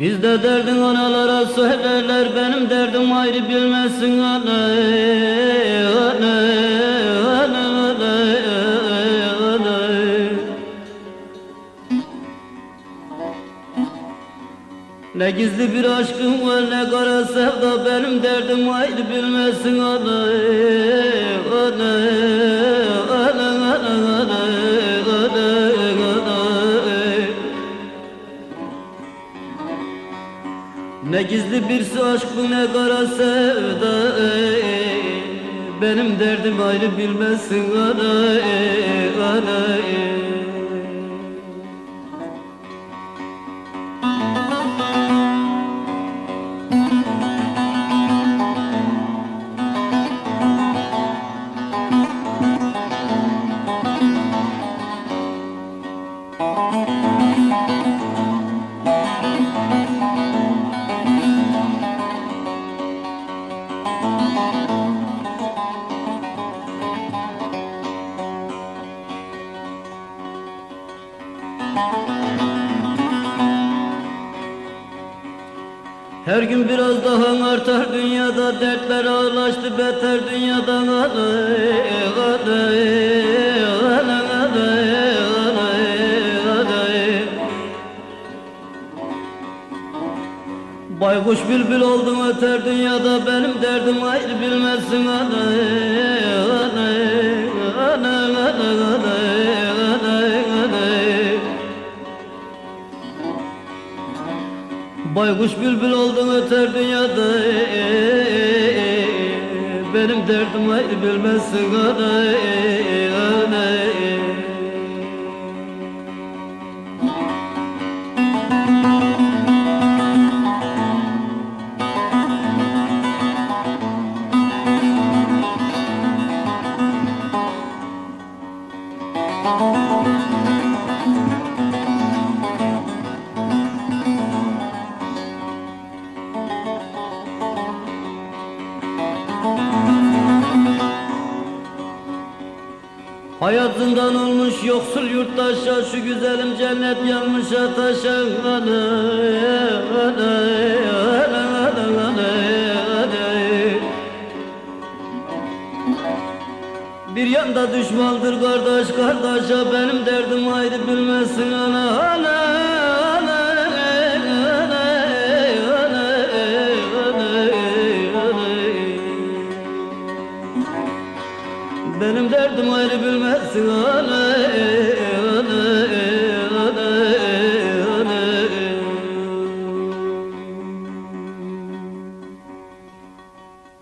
Bizde derdin analara severler Benim derdim ayrı bilmesin anne, anne Ne gizli bir aşkım var ne kara sevda. Benim derdim ayrı bilmezsin ana ana ana ana ana ana ana Ne gizli bir aşk bu ne kara sevda. Benim derdim ayrı bilmezsin ana ana Her gün biraz daha artar dünyada dertler ağırlaştı beter dünyadan. Alay alay Baykuş bülbül oldum öter dünyada benim derdim ayrı bilmezsin. Alay alay alay alay alay alay Baykuş bülbül oldum öter dünyada Benim derdim ayrı bilmezsin. ana ana Hayat zindan olmuş yoksul yurttaşa Şu güzelim cennet yanmış ataşa Ana, ana, ana, ana, ana, ana. Bir yanda düşmandır kardeş kardeşe Benim derdim ayrı bilmezsin ana ana Benim derdim ayrı bilmez Aley, aley